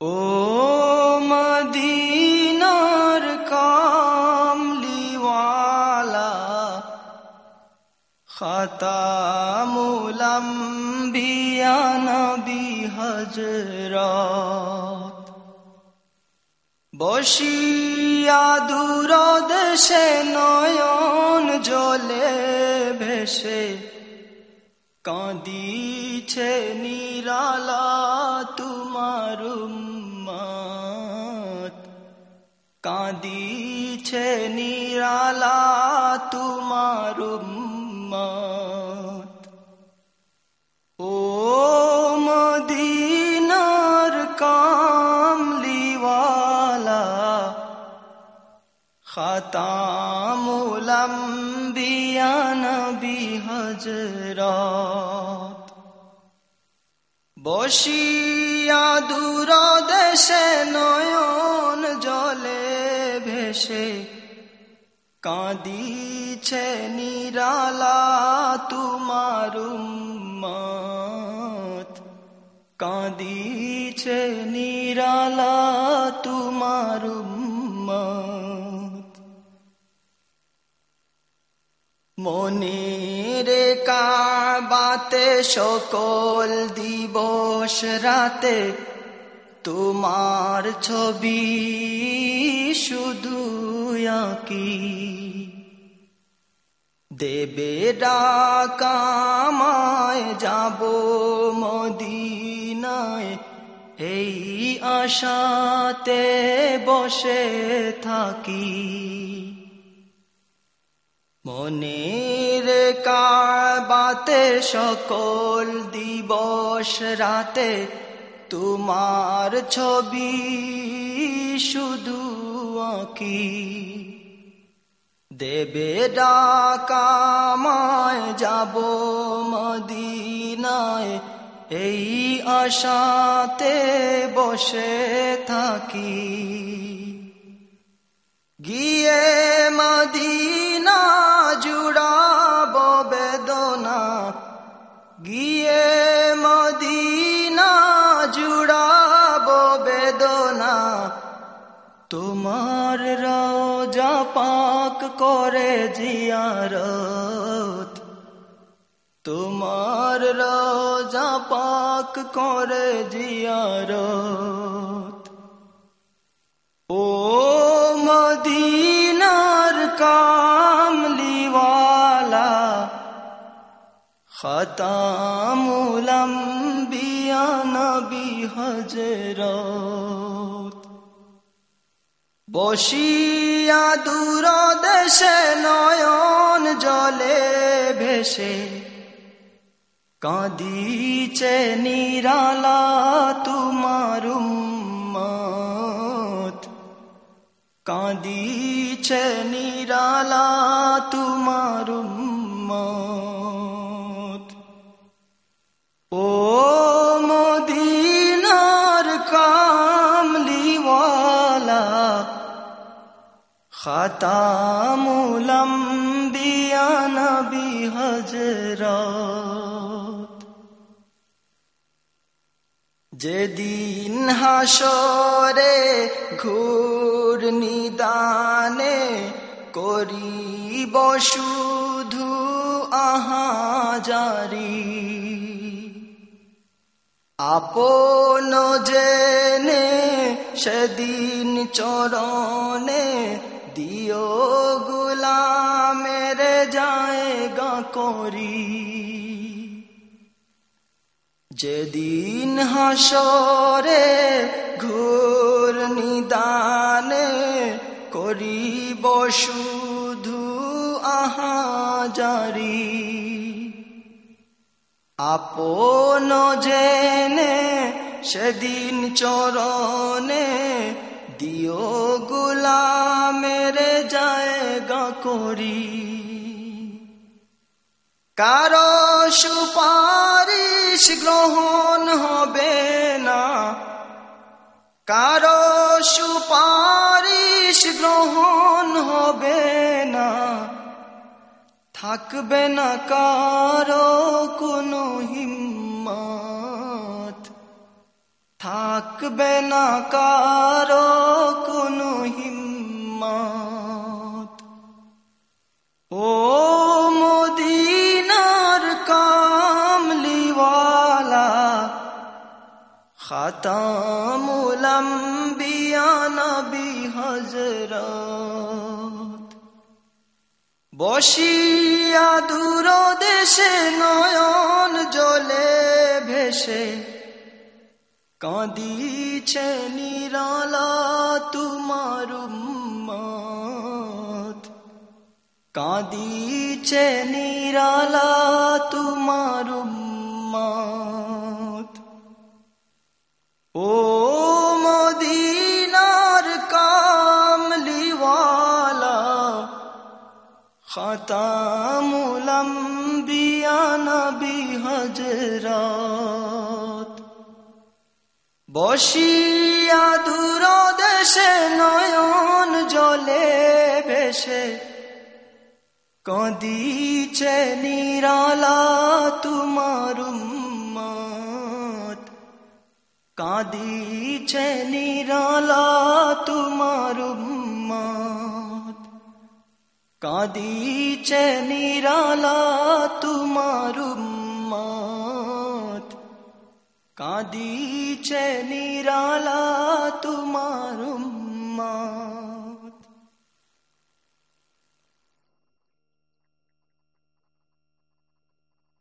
ও মদিনার কামলিওয়ালা খাতামুল আম্বিয়া নবী হজরত বসিয়া দূর দেশে নয়ন জলে ভেসে কাঁদিছে নিরালা তোমার কাঁদিছে নিরালা তোমার উম্মত। খাতামুল আম্বিয়া নবী হজরত বসিয়া দূর দেশে নয়ন জলে ভেসে, কাঁদিছে নিরালা তোমার কাঁদিছে নিরালা তোমার উম্মত। মনের কাবাতে সকল দিবস রাতে তোমার ছবি শুধু আঁকি। দেবে ডাকামায় যাব মদিনায়, এই আশাতে বসে থাকি। মনের কাবাতে সকল দিবস রাতে তোমার ছবি শুধু আঁকি। দেবে ডাকামায় যাব মদিনায়, এই আশাতে বসে থাকি। গিয়ে তোমার রোজা পাক করে জিয়ারত। তোমার রোজা পাক করে জিয়ারত। ও মদিনার কামলিওয়ালা, খতামুল আম্বিয়া নবী হজরত বসিয়া দূর দেশে নয়ন জলে ভেসে কাঁদিছে নিরালা তোমার কাঁদিছে নিরালা তোমার উম্মত। খাতামুল আম্বিয়া নবী হজরত যেদিন হাসরে ঘুর নিদানে করিব শুধু আহাজারি, আপন জেনে সেদিন চরণে দিও গুলামের জায়গা করি। যেদিন হাসরে ঘোর নিদানে করিব শুধু আহাজারি। আপন জেনে সেদিন চরণে দিও গুলামের জায়গা করি। কারও সুপারিশ গ্রহণ হবে না। কারও সুপারিশ গ্রহণ হবে না। থাকবে না কারও কোনো হিম্মত। থাকবে না কারও কোনো হিম্মত। ও মদিনার কামলিওয়ালা, খাতামুল আম্বিয়া নবী হযরত। বসিয়া দূর দেশে নয়ন জলে ভেসে কাঁদিছে নিরালা তোমার উম্মত কাঁদিছে নিরালা তোমার উম্মত ও মদিনার কামলিওয়ালা খতামুল আম্বিয়া নবী হযরত বসিয়া দূর দেশে নয়ন জলে ভেসে কাঁদিছে নিরালা তোমার উম্মত। কাঁদিছে নিরালা তোমার উম্মত। কাঁদিছে নিরালা তোমার উম্মত। কাঁদিছে নিরালা তোমার উম্মত